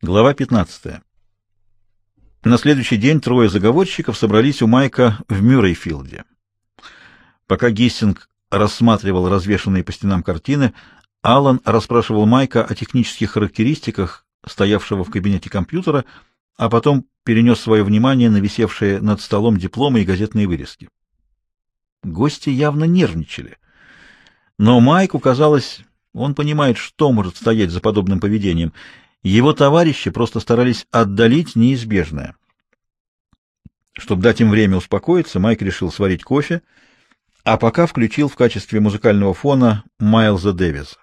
Глава 15. На следующий день трое заговорщиков собрались у Майка в Мюррейфилде. Пока Гиссинг рассматривал развешанные по стенам картины, Аллан расспрашивал Майка о технических характеристиках стоявшего в кабинете компьютера, а потом перенес свое внимание на висевшие над столом дипломы и газетные вырезки. Гости явно нервничали. Но Майку казалось, он понимает, что может стоять за подобным поведением — его товарищи просто старались отдалить неизбежное. Чтобы дать им время успокоиться, Майк решил сварить кофе, а пока включил в качестве музыкального фона Майлза Дэвиса.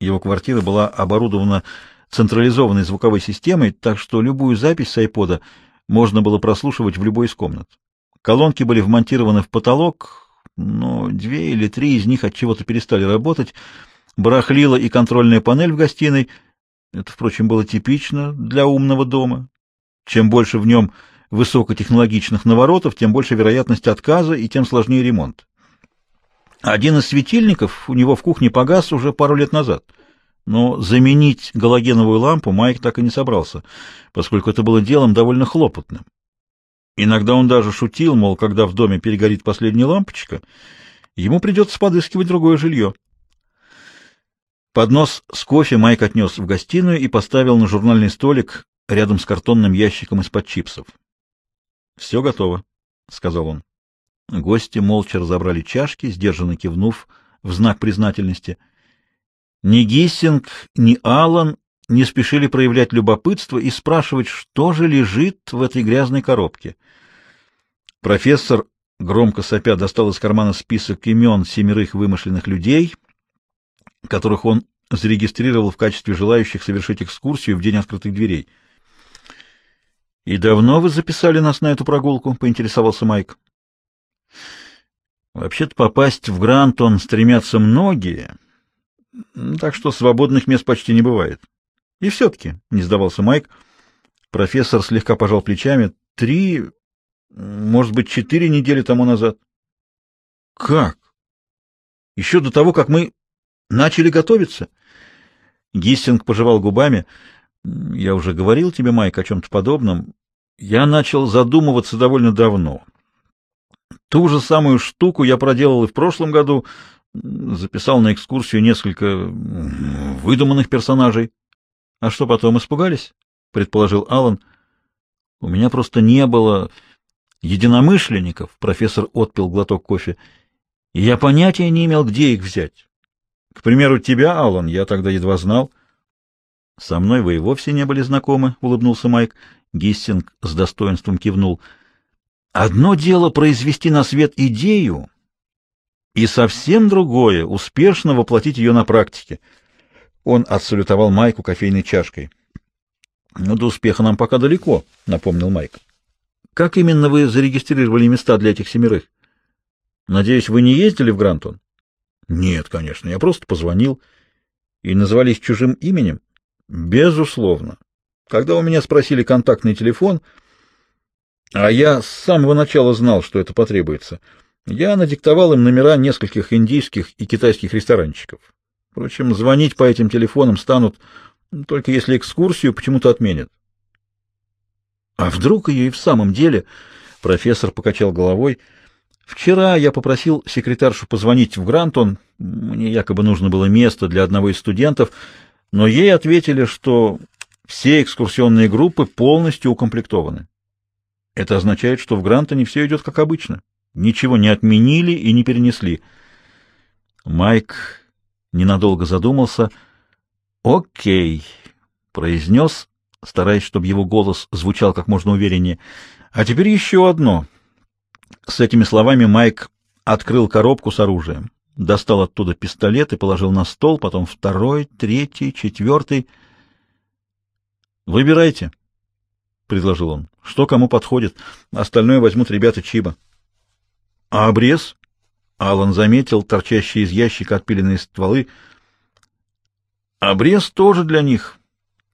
Его квартира была оборудована централизованной звуковой системой, так что любую запись с айпода можно было прослушивать в любой из комнат. Колонки были вмонтированы в потолок, но две или три из них от чего-то перестали работать. Барахлила и контрольная панель в гостиной — это, впрочем, было типично для умного дома. Чем больше в нем высокотехнологичных наворотов, тем больше вероятность отказа и тем сложнее ремонт. Один из светильников у него в кухне погас уже пару лет назад, но заменить галогеновую лампу Майк так и не собрался, поскольку это было делом довольно хлопотным. Иногда он даже шутил, мол, когда в доме перегорит последняя лампочка, ему придется подыскивать другое жилье. Поднос с кофе Майк отнес в гостиную и поставил на журнальный столик рядом с картонным ящиком из-под чипсов. — Все готово, — сказал он. Гости молча разобрали чашки, сдержанно кивнув в знак признательности. Ни Гиссинг, ни Аллан не спешили проявлять любопытство и спрашивать, что же лежит в этой грязной коробке. Профессор, громко сопя, достал из кармана список имен семерых вымышленных людей — которых он зарегистрировал в качестве желающих совершить экскурсию в день открытых дверей. «И давно вы записали нас на эту прогулку?» — поинтересовался Майк. «Вообще-то попасть в Грантон стремятся многие, так что свободных мест почти не бывает. И все-таки, — не сдавался Майк, — профессор слегка пожал плечами, — три, может быть, четыре недели тому назад. «Как? Еще до того, как мы Начали готовиться? Гиссинг пожевал губами. Я уже говорил тебе, Майк, о чем-то подобном. Я начал задумываться довольно давно. Ту же самую штуку я проделал и в прошлом году. Записал на экскурсию несколько выдуманных персонажей. А что потом, испугались? Предположил Аллан. У меня просто не было единомышленников. Профессор отпил глоток кофе. И я понятия не имел, где их взять. К примеру, тебя, Аллан, я тогда едва знал. — Со мной вы и вовсе не были знакомы, — улыбнулся Майк. Гиссинг с достоинством кивнул. — Одно дело произвести на свет идею, и совсем другое — успешно воплотить ее на практике. Он отсалютовал Майку кофейной чашкой. — Ну, до успеха нам пока далеко, — напомнил Майк. — Как именно вы зарегистрировали места для этих семерых? Надеюсь, вы не ездили в Грантон? Нет, конечно, я просто позвонил. И назвались чужим именем? Безусловно. Когда у меня спросили контактный телефон, а я с самого начала знал, что это потребуется, я надиктовал им номера нескольких индийских и китайских ресторанчиков. Впрочем, звонить по этим телефонам станут только если экскурсию почему-то отменят. А вдруг ее и в самом деле... Профессор покачал головой — Вчера я попросил секретаршу позвонить в Грантон, мне якобы нужно было место для одного из студентов, но ей ответили, что все экскурсионные группы полностью укомплектованы. Это означает, что в Грантоне все идет как обычно. Ничего не отменили и не перенесли. Майк ненадолго задумался. «Окей», — произнес, стараясь, чтобы его голос звучал как можно увереннее. «А теперь еще одно». С этими словами Майк открыл коробку с оружием, достал оттуда пистолет и положил на стол, потом второй, третий, четвертый. «Выбирайте», — предложил он, — «что кому подходит. Остальное возьмут ребята Чиба». «А обрез?» — Алан заметил торчащие из ящика отпиленные стволы. «Обрез тоже для них».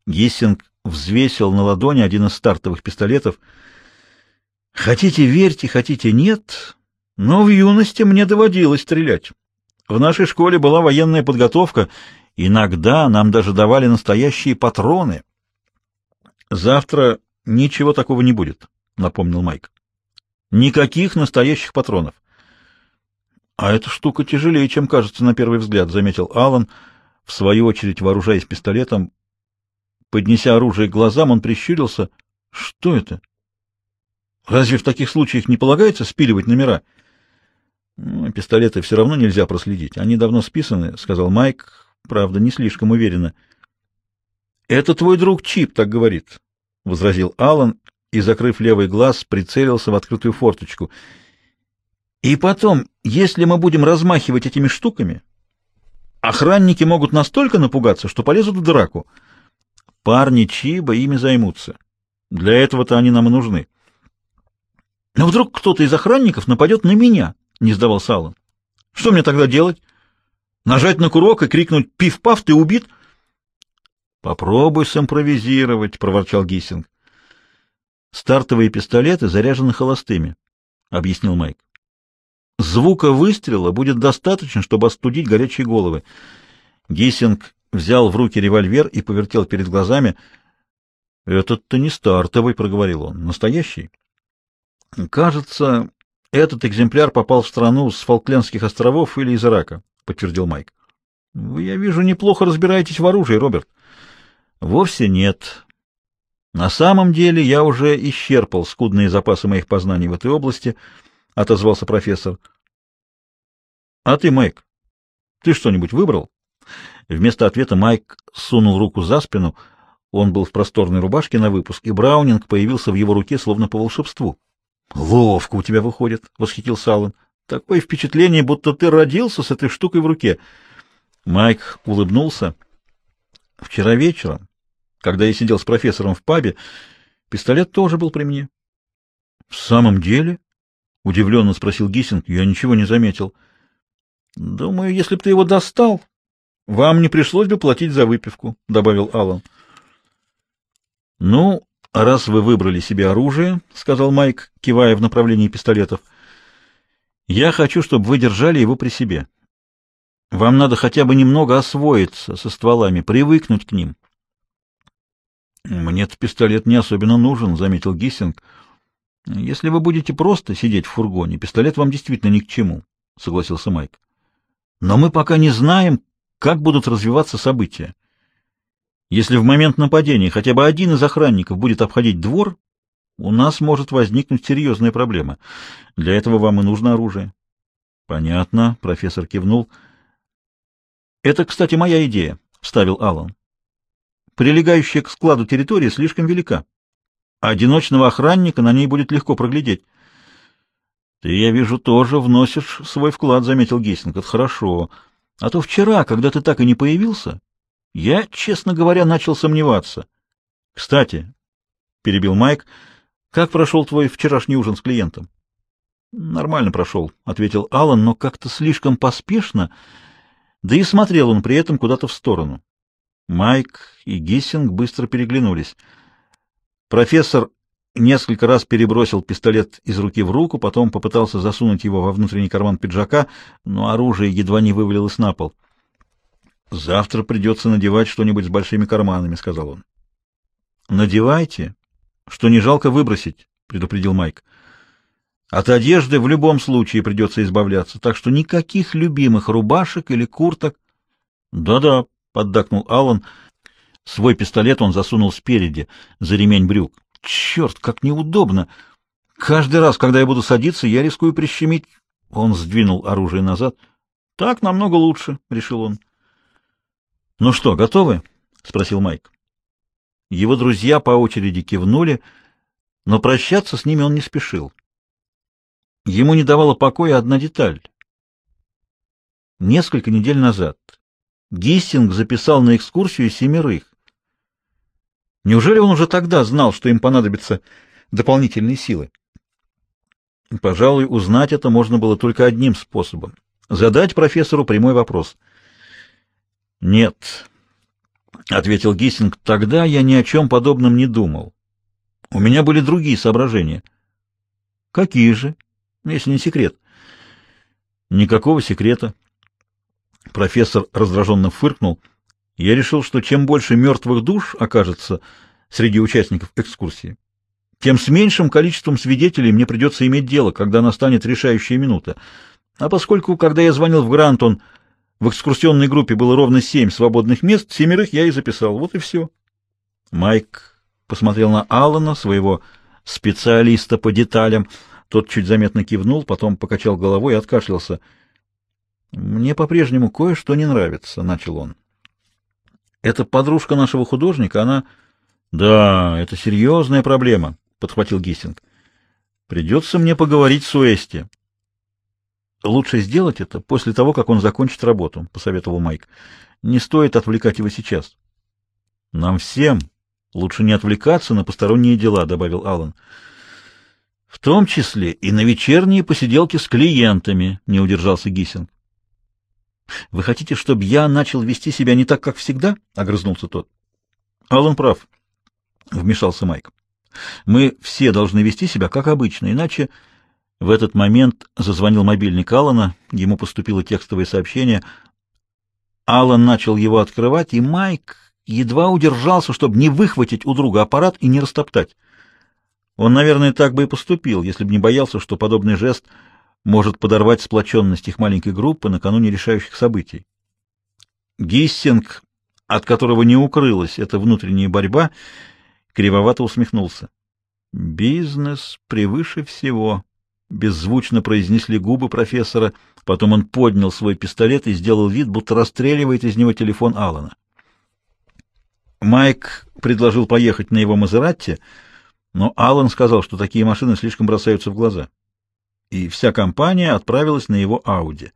Гиссинг взвесил на ладони один из стартовых пистолетов — Хотите верьте, хотите нет, но в юности мне доводилось стрелять. В нашей школе была военная подготовка, иногда нам даже давали настоящие патроны. Завтра ничего такого не будет, напомнил Майк. Никаких настоящих патронов. А эта штука тяжелее, чем кажется на первый взгляд, заметил Аллан, в свою очередь вооружаясь пистолетом. Поднеся оружие к глазам, он прищурился. Что это? Разве в таких случаях не полагается спиливать номера? Ну, пистолеты все равно нельзя проследить. Они давно списаны, сказал Майк, правда, не слишком уверенно. Это твой друг Чип так говорит, возразил Аллан и, закрыв левый глаз, прицелился в открытую форточку. И потом, если мы будем размахивать этими штуками, охранники могут настолько напугаться, что полезут в драку. Парни Чиба ими займутся. Для этого-то они нам и нужны. Но вдруг кто-то из охранников нападет на меня, не сдавался Аллан. Что мне тогда делать? Нажать на курок и крикнуть «Пиф-паф, ты убит!» «Попробуй симпровизировать», — проворчал Гиссинг. «Стартовые пистолеты заряжены холостыми», — объяснил Майк. «Звука выстрела будет достаточно, чтобы остудить горячие головы». Гиссинг взял в руки револьвер и повертел перед глазами. «Этот-то не стартовый», — проговорил он. «Настоящий?» «Кажется, этот экземпляр попал в страну с Фолклендских островов или из Ирака», — подтвердил Майк. «Вы, я вижу, неплохо разбираетесь в оружии, Роберт». «Вовсе нет. На самом деле я уже исчерпал скудные запасы моих познаний в этой области», — отозвался профессор. «А ты, Майк, ты что-нибудь выбрал?» Вместо ответа Майк сунул руку за спину. Он был в просторной рубашке на выпуск, и Браунинг появился в его руке словно по волшебству. Ловко у тебя выходит, восхитился Аллан. Такое впечатление, будто ты родился с этой штукой в руке. Майк улыбнулся. Вчера вечером, когда я сидел с профессором в пабе, пистолет тоже был при мне. В самом деле? удивленно спросил Гиссинг. Я ничего не заметил. Думаю, если бы ты его достал, вам не пришлось бы платить за выпивку, добавил Аллан. Ну, «А раз вы выбрали себе оружие, — сказал Майк, кивая в направлении пистолетов, — я хочу, чтобы вы держали его при себе. Вам надо хотя бы немного освоиться со стволами, привыкнуть к ним. мне этот пистолет не особенно нужен, — заметил Гиссинг. Если вы будете просто сидеть в фургоне, пистолет вам действительно ни к чему, — согласился Майк. Но мы пока не знаем, как будут развиваться события. Если в момент нападения хотя бы один из охранников будет обходить двор, у нас может возникнуть серьезная проблема. Для этого вам и нужно оружие. Понятно, профессор кивнул. Это, кстати, моя идея, вставил Аллан. Прилегающая к складу территория слишком велика. Одиночного охранника на ней будет легко проглядеть. Ты, я вижу, тоже вносишь свой вклад, заметил Гессинг. Это хорошо. А то вчера, когда ты так и не появился, я, честно говоря, начал сомневаться. — Кстати, — перебил Майк, — как прошел твой вчерашний ужин с клиентом? — Нормально прошел, — ответил Аллан, но как-то слишком поспешно, да и смотрел он при этом куда-то в сторону. Майк и Гиссинг быстро переглянулись. Профессор несколько раз перебросил пистолет из руки в руку, потом попытался засунуть его во внутренний карман пиджака, но оружие едва не вывалилось на пол. Завтра придется надевать что-нибудь с большими карманами, сказал он. Надевайте, что не жалко выбросить, предупредил Майк. От одежды в любом случае придется избавляться, так что никаких любимых рубашек или курток. Да-да, поддакнул Аллан. Свой пистолет он засунул спереди, за ремень брюк. Черт, как неудобно! Каждый раз, когда я буду садиться, я рискую прищемить. Он сдвинул оружие назад. Так намного лучше, решил он. «Ну что, готовы?» — спросил Майк. Его друзья по очереди кивнули, но прощаться с ними он не спешил. Ему не давала покоя одна деталь. Несколько недель назад Гиссинг записал на экскурсию семерых. Неужели он уже тогда знал, что им понадобятся дополнительные силы? Пожалуй, узнать это можно было только одним способом — задать профессору прямой вопрос — нет, ответил Гиссинг. Тогда я ни о чем подобном не думал. У меня были другие соображения. Какие же, если не секрет? Никакого секрета. Профессор раздраженно фыркнул. Я решил, что чем больше мертвых душ окажется среди участников экскурсии, тем с меньшим количеством свидетелей мне придется иметь дело, когда настанет решающая минута. А поскольку, когда я звонил в Грантон, в экскурсионной группе было ровно семь свободных мест, семерых я и записал. Вот и все. Майк посмотрел на Аллана, своего специалиста по деталям. Тот чуть заметно кивнул, потом покачал головой и откашлялся. «Мне по-прежнему кое-что не нравится», — начал он. «Это подружка нашего художника, она...» «Да, это серьезная проблема», — подхватил Гиссинг. «Придется мне поговорить с Уэсти». «Лучше сделать это после того, как он закончит работу», — посоветовал Майк. «Не стоит отвлекать его сейчас». «Нам всем лучше не отвлекаться на посторонние дела», — добавил Аллан. «В том числе и на вечерние посиделки с клиентами», — не удержался Гиссинг. «Вы хотите, чтобы я начал вести себя не так, как всегда?» — огрызнулся тот. «Аллан прав», — вмешался Майк. «Мы все должны вести себя как обычно, иначе...» В этот момент зазвонил мобильник Алана, ему поступило текстовое сообщение. Алан начал его открывать, и Майк едва удержался, чтобы не выхватить у друга аппарат и не растоптать. Он, наверное, так бы и поступил, если бы не боялся, что подобный жест может подорвать сплоченность их маленькой группы накануне решающих событий. Гиссинг, от которого не укрылась эта внутренняя борьба, кривовато усмехнулся. «Бизнес превыше всего», беззвучно произнесли губы профессора. Потом он поднял свой пистолет и сделал вид, будто расстреливает из него телефон Алана. Майк предложил поехать на его Мазератти, но Алан сказал, что такие машины слишком бросаются в глаза. И вся компания отправилась на его Ауди.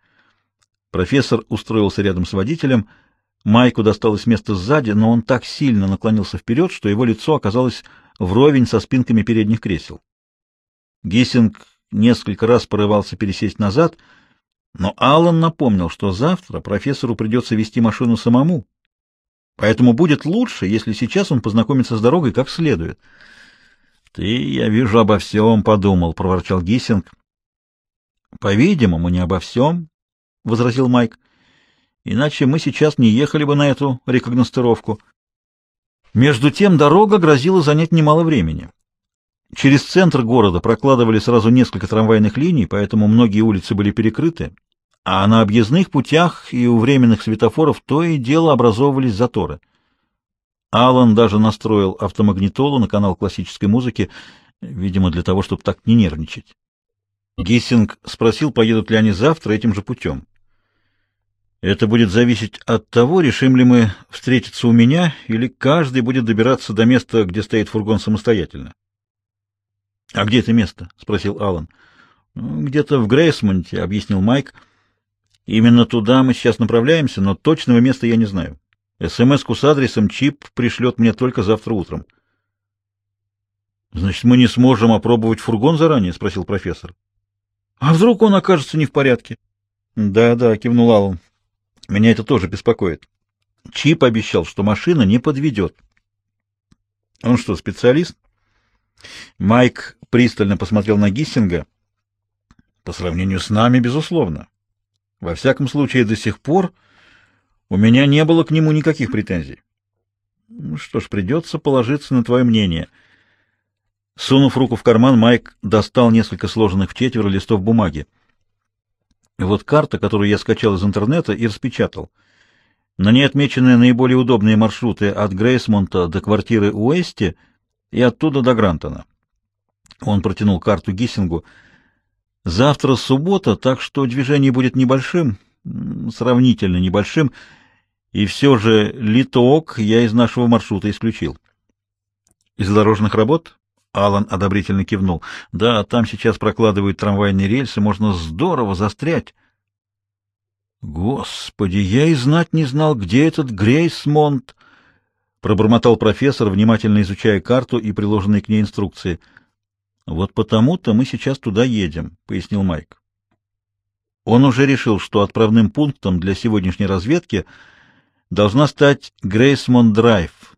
Профессор устроился рядом с водителем. Майку досталось место сзади, но он так сильно наклонился вперед, что его лицо оказалось вровень со спинками передних кресел. Гиссинг несколько раз порывался пересесть назад, но Аллан напомнил, что завтра профессору придется вести машину самому, поэтому будет лучше, если сейчас он познакомится с дорогой как следует. — Ты, я вижу, обо всем подумал, — проворчал Гиссинг. — По-видимому, не обо всем, — возразил Майк. — Иначе мы сейчас не ехали бы на эту рекогностировку. Между тем дорога грозила занять немало времени. Через центр города прокладывали сразу несколько трамвайных линий, поэтому многие улицы были перекрыты, а на объездных путях и у временных светофоров то и дело образовывались заторы. Алан даже настроил автомагнитолу на канал классической музыки, видимо, для того, чтобы так не нервничать. Гиссинг спросил, поедут ли они завтра этим же путем. Это будет зависеть от того, решим ли мы встретиться у меня, или каждый будет добираться до места, где стоит фургон самостоятельно. — А где это место? — спросил Алан. «Ну, где-то в Грейсмонте, — объяснил Майк. — Именно туда мы сейчас направляемся, но точного места я не знаю. СМС-ку с адресом Чип пришлет мне только завтра утром. — Значит, мы не сможем опробовать фургон заранее? — спросил профессор. — А вдруг он окажется не в порядке? Да, — Да-да, — кивнул Алан. — Меня это тоже беспокоит. Чип обещал, что машина не подведет. — Он что, специалист? Майк пристально посмотрел на Гиссинга. По сравнению с нами, безусловно. Во всяком случае, до сих пор у меня не было к нему никаких претензий. Ну что ж, придется положиться на твое мнение. Сунув руку в карман, Майк достал несколько сложенных в четверо листов бумаги. Вот карта, которую я скачал из интернета и распечатал. На ней отмечены наиболее удобные маршруты от Грейсмонта до квартиры Уэсти и оттуда до Грантона. Он протянул карту Гиссингу. Завтра суббота, так что движение будет небольшим, сравнительно небольшим, и все же Литоок я из нашего маршрута исключил. Из дорожных работ? Алан одобрительно кивнул. Да, там сейчас прокладывают трамвайные рельсы, можно здорово застрять. Господи, я и знать не знал, где этот Грейсмонт, пробормотал профессор, внимательно изучая карту и приложенные к ней инструкции — вот потому-то мы сейчас туда едем, пояснил Майк. Он уже решил, что отправным пунктом для сегодняшней разведки должна стать Грейсмонд-драйв,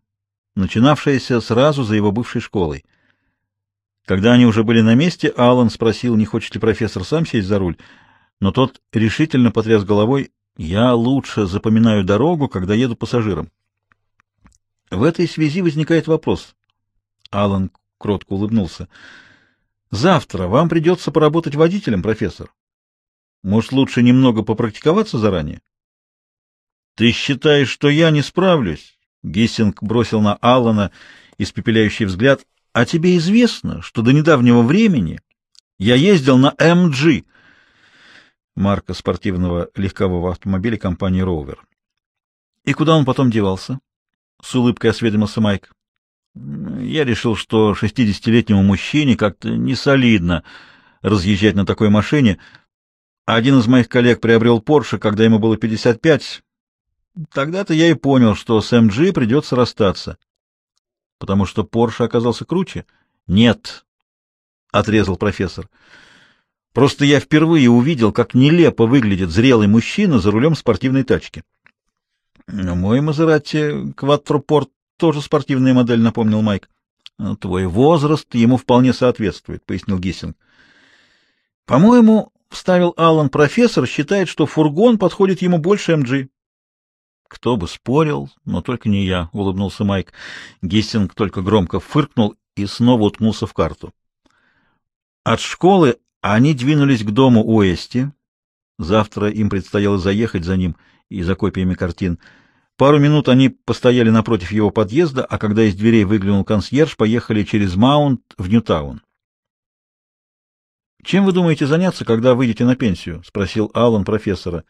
начинавшаяся сразу за его бывшей школой. Когда они уже были на месте, Аллан спросил, не хочет ли профессор сам сесть за руль, но тот решительно потряс головой: "Я лучше запоминаю дорогу, когда еду пассажиром". В этой связи возникает вопрос: Алан кротко улыбнулся. Завтра вам придется поработать водителем, профессор. Может, лучше немного попрактиковаться заранее? Ты считаешь, что я не справлюсь? Гиссинг бросил на Аллана испепеляющий взгляд. А тебе известно, что до недавнего времени я ездил на МГ, марка спортивного легкового автомобиля компании Rover. И куда он потом девался? С улыбкой осведомился Майк. Я решил, что шестидесятилетнему мужчине как-то не солидно разъезжать на такой машине. Один из моих коллег приобрел Порше, когда ему было 55. Тогда-то я и понял, что с МГ придется расстаться. Потому что Порше оказался круче? Нет, — отрезал профессор. Просто я впервые увидел, как нелепо выглядит зрелый мужчина за рулем спортивной тачки. Мой Мазерати Кваттропорт тоже спортивная модель, напомнил Майк. Твой возраст ему вполне соответствует, пояснил Гиссинг. По-моему, вставил Аллан, профессор считает, что фургон подходит ему больше МГ. Кто бы спорил, но только не я, улыбнулся Майк. Гиссинг только громко фыркнул и снова уткнулся в карту. От школы они двинулись к дому Уэсти. Завтра им предстояло заехать за ним и за копиями картин. Пару минут они постояли напротив его подъезда, а когда из дверей выглянул консьерж, поехали через Маунт в Ньютаун. «Чем вы думаете заняться, когда выйдете на пенсию?» — спросил Аллан профессора.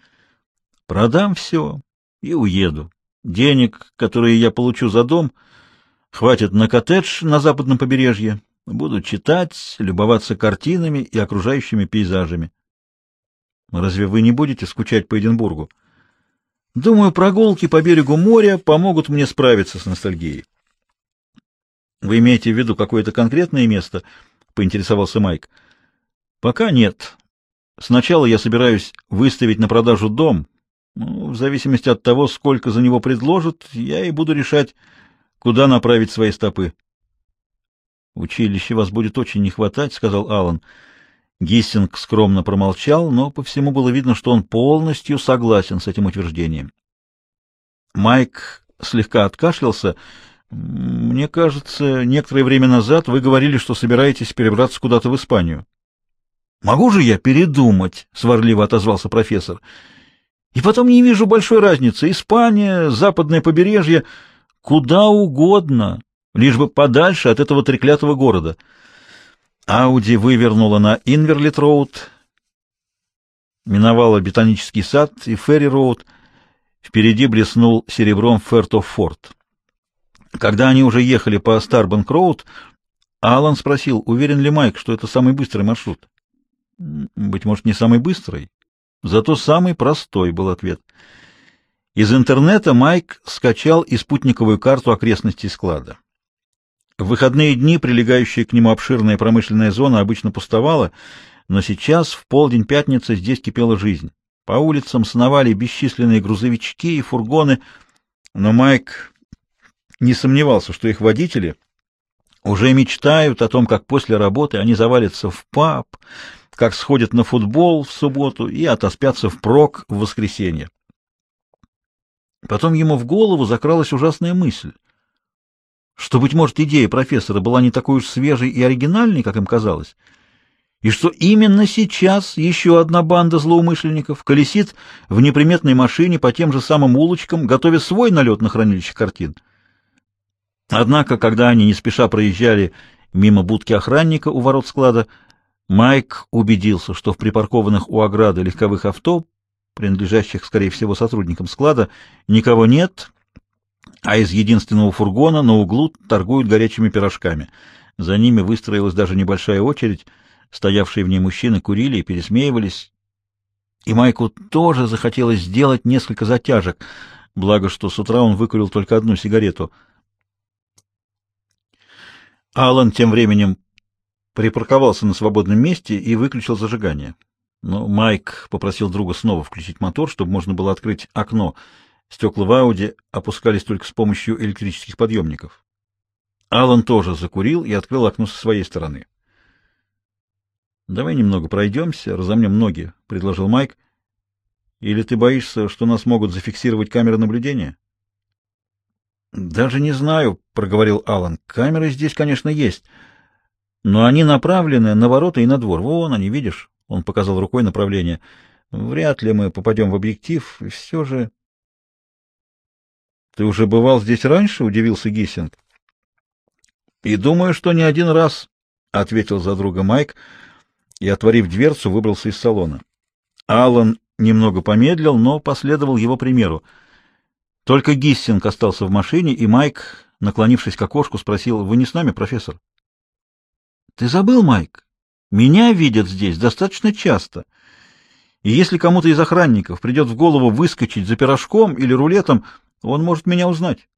«Продам все и уеду. Денег, которые я получу за дом, хватит на коттедж на западном побережье. Буду читать, любоваться картинами и окружающими пейзажами. Разве вы не будете скучать по Эдинбургу?» Думаю, прогулки по берегу моря помогут мне справиться с ностальгией. Вы имеете в виду какое-то конкретное место? поинтересовался Майк. Пока нет. Сначала я собираюсь выставить на продажу дом. Ну, в зависимости от того, сколько за него предложат, я и буду решать, куда направить свои стопы. Училище вас будет очень не хватать, сказал Алан. Гиссинг скромно промолчал, но по всему было видно, что он полностью согласен с этим утверждением. Майк слегка откашлялся. Мне кажется, некоторое время назад вы говорили, что собираетесь перебраться куда-то в Испанию. Могу же я передумать, сварливо отозвался профессор. И потом не вижу большой разницы. Испания, западное побережье, куда угодно, лишь бы подальше от этого треклятого города. Ауди вывернула на Инверлит-роуд, миновала Ботанический сад и Ферри-роуд. Впереди блеснул серебром Фертофорд. Когда они уже ехали по Старбанк-роуд, Алан спросил, уверен ли Майк, что это самый быстрый маршрут. Быть может, не самый быстрый, зато самый простой был ответ. Из интернета Майк скачал и спутниковую карту окрестностей склада. В выходные дни прилегающая к нему обширная промышленная зона обычно пустовала, но сейчас, в полдень пятницы, здесь кипела жизнь. По улицам сновали бесчисленные грузовички и фургоны, но Майк не сомневался, что их водители уже мечтают о том, как после работы они завалятся в паб, как сходят на футбол в субботу и отоспятся впрок в воскресенье. Потом ему в голову закралась ужасная мысль — что, быть может, идея профессора была не такой уж свежей и оригинальной, как им казалось, и что именно сейчас еще одна банда злоумышленников колесит в неприметной машине по тем же самым улочкам, готовя свой налет на хранилище картин. Однако, когда они не спеша проезжали мимо будки охранника у ворот склада, Майк убедился, что в припаркованных у ограды легковых авто, принадлежащих, скорее всего, сотрудникам склада, никого нет, а из единственного фургона на углу торгуют горячими пирожками. За ними выстроилась даже небольшая очередь, стоявшие в ней мужчины курили и пересмеивались. И Майку тоже захотелось сделать несколько затяжек, благо что с утра он выкурил только одну сигарету. Алан тем временем припарковался на свободном месте и выключил зажигание. Но Майк попросил друга снова включить мотор, чтобы можно было открыть окно — Стекла в Ауди опускались только с помощью электрических подъемников. Алан тоже закурил и открыл окно со своей стороны. «Давай немного пройдемся, разомнем ноги», — предложил Майк. «Или ты боишься, что нас могут зафиксировать камеры наблюдения?» Даже не знаю, проговорил Алан. Камеры здесь, конечно, есть, но они направлены на ворота и на двор. Вон они, видишь? Он показал рукой направление. Вряд ли мы попадем в объектив, и все же... Ты уже бывал здесь раньше? удивился Гиссинг. И думаю, что не один раз, ответил за друга Майк и, отворив дверцу, выбрался из салона. Алан немного помедлил, но последовал его примеру. Только Гиссинг остался в машине, и Майк, наклонившись к окошку, спросил: "Вы не с нами, профессор?" "Ты забыл, Майк? Меня видят здесь достаточно часто. И если кому-то из охранников придет в голову выскочить за пирожком или рулетом, он может меня узнать".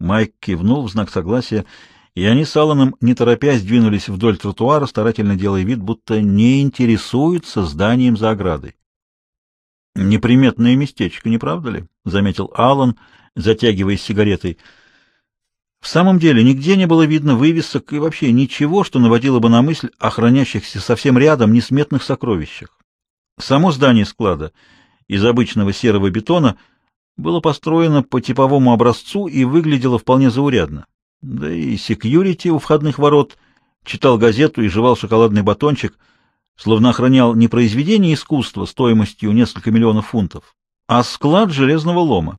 Майк кивнул в знак согласия и они с Алланом, не торопясь, двинулись вдоль тротуара, старательно делая вид, будто не интересуются зданием за оградой. «Неприметное местечко, не правда ли?» — заметил Аллан, затягиваясь сигаретой. В самом деле нигде не было видно вывесок и вообще ничего, что наводило бы на мысль о хранящихся совсем рядом несметных сокровищах. Само здание склада из обычного серого бетона было построено по типовому образцу и выглядело вполне заурядно. Да и секьюрити у входных ворот читал газету и жевал шоколадный батончик, словно охранял не произведение искусства стоимостью несколько миллионов фунтов, а склад железного лома.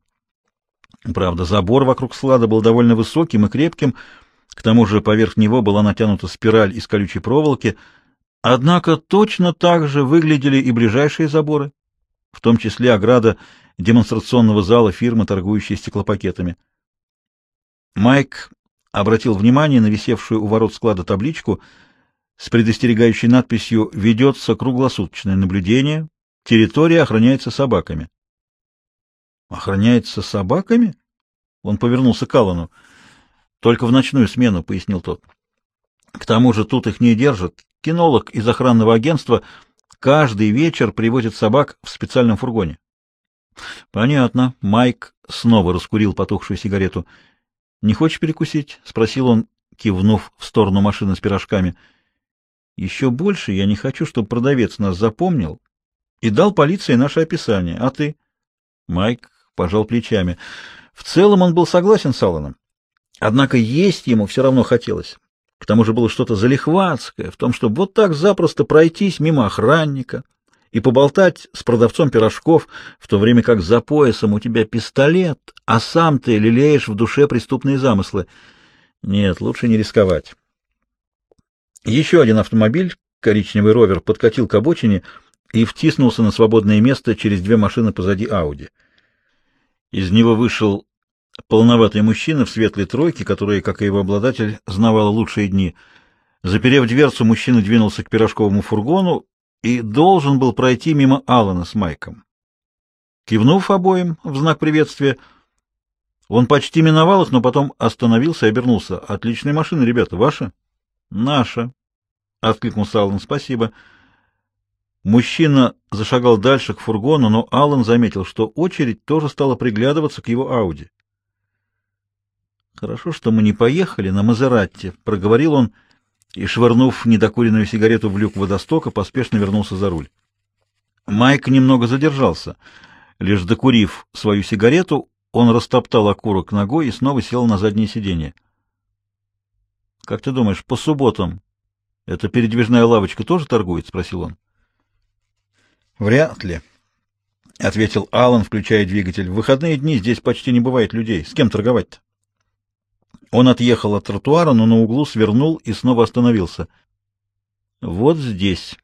Правда, забор вокруг склада был довольно высоким и крепким, к тому же поверх него была натянута спираль из колючей проволоки, однако точно так же выглядели и ближайшие заборы, в том числе ограда демонстрационного зала фирмы, торгующей стеклопакетами. Майк обратил внимание на висевшую у ворот склада табличку с предостерегающей надписью «Ведется круглосуточное наблюдение. Территория охраняется собаками». «Охраняется собаками?» Он повернулся к Аллану. «Только в ночную смену», — пояснил тот. «К тому же тут их не держат. Кинолог из охранного агентства каждый вечер привозит собак в специальном фургоне». «Понятно». Майк снова раскурил потухшую сигарету. Не хочешь перекусить? спросил он, кивнув в сторону машины с пирожками. Еще больше я не хочу, чтобы продавец нас запомнил и дал полиции наше описание. А ты? Майк пожал плечами. В целом он был согласен с Алланом. Однако есть ему все равно хотелось. К тому же было что-то залихватское в том, чтобы вот так запросто пройтись мимо охранника, и поболтать с продавцом пирожков, в то время как за поясом у тебя пистолет, а сам ты лелеешь в душе преступные замыслы. Нет, лучше не рисковать. Еще один автомобиль, коричневый ровер, подкатил к обочине и втиснулся на свободное место через две машины позади Ауди. Из него вышел полноватый мужчина в светлой тройке, которая, как и его обладатель, знавала лучшие дни. Заперев дверцу, мужчина двинулся к пирожковому фургону, и должен был пройти мимо Алана с Майком. Кивнув обоим в знак приветствия, он почти миновал их, но потом остановился и обернулся. «Отличная машина, ребята. Ваша?» «Наша», — откликнулся Аллан. «Спасибо». Мужчина зашагал дальше к фургону, но Аллан заметил, что очередь тоже стала приглядываться к его Ауди. «Хорошо, что мы не поехали на Мазератти», — проговорил он, — и, швырнув недокуренную сигарету в люк водостока, поспешно вернулся за руль. Майк немного задержался. Лишь докурив свою сигарету, он растоптал окурок ногой и снова сел на заднее сиденье. — Как ты думаешь, по субботам эта передвижная лавочка тоже торгует? — спросил он. — Вряд ли, — ответил Алан, включая двигатель. — В выходные дни здесь почти не бывает людей. С кем торговать-то? Он отъехал от тротуара, но на углу свернул и снова остановился. Вот здесь,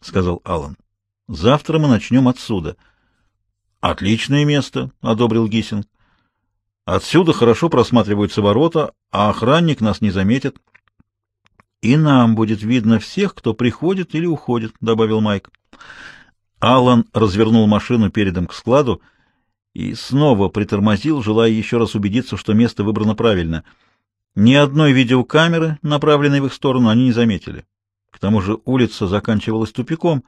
сказал Алан. Завтра мы начнем отсюда. Отличное место, одобрил Гисинг. Отсюда хорошо просматриваются ворота, а охранник нас не заметит. И нам будет видно всех, кто приходит или уходит, добавил Майк. Алан развернул машину передом к складу и снова притормозил, желая еще раз убедиться, что место выбрано правильно. Ни одной видеокамеры, направленной в их сторону, они не заметили. К тому же улица заканчивалась тупиком,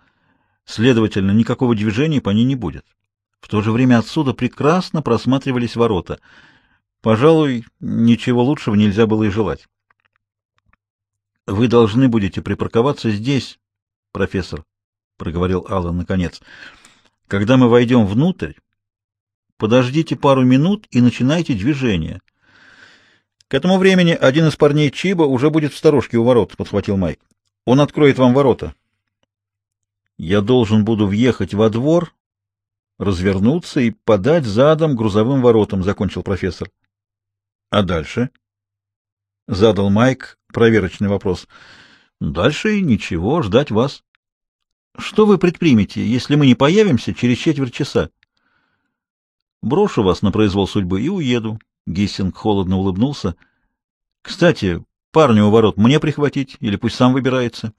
следовательно, никакого движения по ней не будет. В то же время отсюда прекрасно просматривались ворота. Пожалуй, ничего лучшего нельзя было и желать. — Вы должны будете припарковаться здесь, профессор, — проговорил Аллан наконец. — Когда мы войдем внутрь, Подождите пару минут и начинайте движение. К этому времени один из парней Чиба уже будет в сторожке у ворот, — подхватил Майк. Он откроет вам ворота. Я должен буду въехать во двор, развернуться и подать задом грузовым воротам, — закончил профессор. — А дальше? — задал Майк проверочный вопрос. — Дальше ничего, ждать вас. — Что вы предпримете, если мы не появимся через четверть часа? — Брошу вас на произвол судьбы и уеду. Гиссинг холодно улыбнулся. — Кстати, парня у ворот мне прихватить или пусть сам выбирается?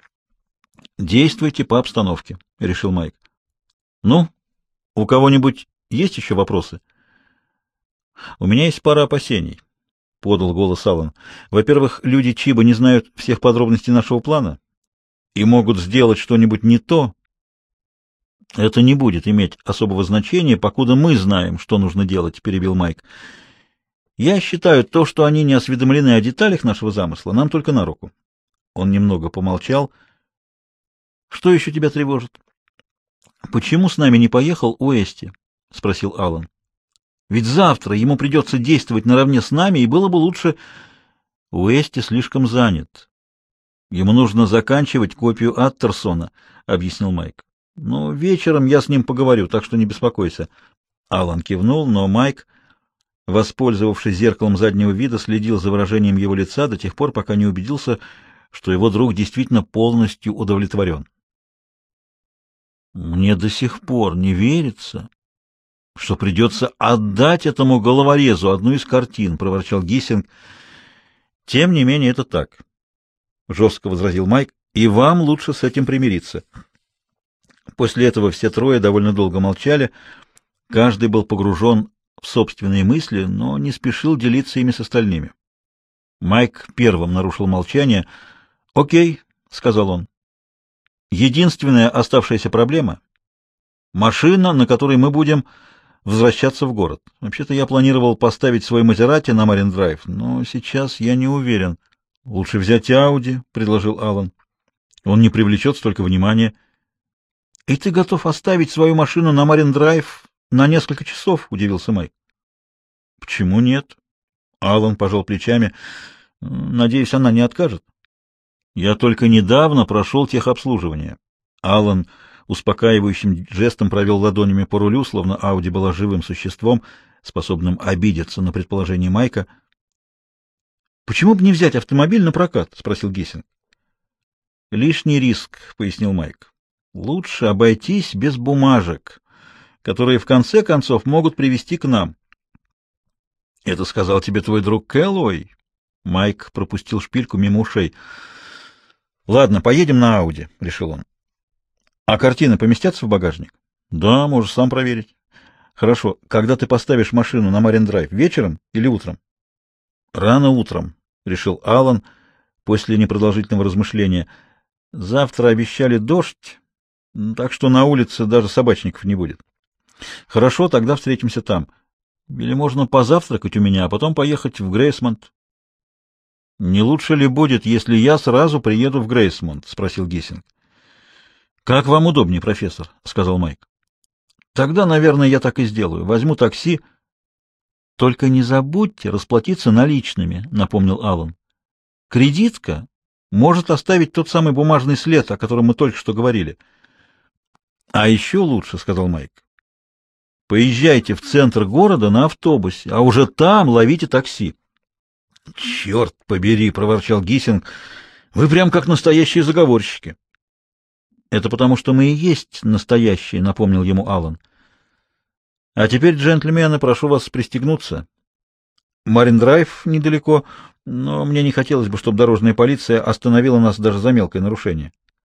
— Действуйте по обстановке, — решил Майк. — Ну, у кого-нибудь есть еще вопросы? — У меня есть пара опасений, — подал голос Аллан. — Во-первых, люди Чиба не знают всех подробностей нашего плана и могут сделать что-нибудь не то. Это не будет иметь особого значения, покуда мы знаем, что нужно делать, — перебил Майк. Я считаю, то, что они не осведомлены о деталях нашего замысла, нам только на руку. Он немного помолчал. — Что еще тебя тревожит? — Почему с нами не поехал Уэсти? — спросил Аллан. — Ведь завтра ему придется действовать наравне с нами, и было бы лучше... Уэсти слишком занят. Ему нужно заканчивать копию Аттерсона, — объяснил Майк. — Но вечером я с ним поговорю, так что не беспокойся. Аллан кивнул, но Майк, воспользовавшись зеркалом заднего вида, следил за выражением его лица до тех пор, пока не убедился, что его друг действительно полностью удовлетворен. Мне до сих пор не верится, что придется отдать этому головорезу одну из картин, — проворчал Гиссинг. — Тем не менее, это так, — жестко возразил Майк, — и вам лучше с этим примириться. После этого все трое довольно долго молчали, каждый был погружен в собственные мысли, но не спешил делиться ими с остальными. Майк первым нарушил молчание. «Окей», — сказал он, Единственная оставшаяся проблема — машина, на которой мы будем возвращаться в город. Вообще-то я планировал поставить свой Мазерати на Марин-драйв, но сейчас я не уверен. — Лучше взять Ауди, — предложил Алан. Он не привлечет столько внимания. — И ты готов оставить свою машину на Марин-драйв на несколько часов? — удивился Майк. — Почему нет? Алан пожал плечами. — Надеюсь, она не откажет. Я только недавно прошел техобслуживание. Алан успокаивающим жестом провел ладонями по рулю, словно Ауди была живым существом, способным обидеться на предположение Майка. — Почему бы не взять автомобиль на прокат? — спросил Гессинг. — Лишний риск, — пояснил Майк. — Лучше обойтись без бумажек, которые в конце концов могут привести к нам. — Это сказал тебе твой друг Кэллоуэй? Майк пропустил шпильку мимо ушей. — Ладно, поедем на Ауди, решил он. А картины поместятся в багажник? Да, можешь сам проверить. Хорошо. Когда ты поставишь машину на Марин-драйв, вечером или утром? Рано утром, решил Алан после непродолжительного размышления. Завтра обещали дождь, так что на улице даже собачников не будет. Хорошо, тогда встретимся там. Или можно позавтракать у меня, а потом поехать в Грейсмонт. — Не лучше ли будет, если я сразу приеду в Грейсмонт? — спросил Гессинг. — Как вам удобнее, профессор, — сказал Майк. — Тогда, наверное, я так и сделаю. Возьму такси. — Только не забудьте расплатиться наличными, — напомнил Аллан. — Кредитка может оставить тот самый бумажный след, о котором мы только что говорили. — А еще лучше, — сказал Майк. — Поезжайте в центр города на автобусе, а уже там ловите такси. — Черт побери! — проворчал Гиссинг. — Вы прям как настоящие заговорщики. — Это потому, что мы и есть настоящие, — напомнил ему Аллан. — А теперь, джентльмены, прошу вас пристегнуться. Марин-драйв недалеко, но мне не хотелось бы, чтобы дорожная полиция остановила нас даже за мелкое нарушение. —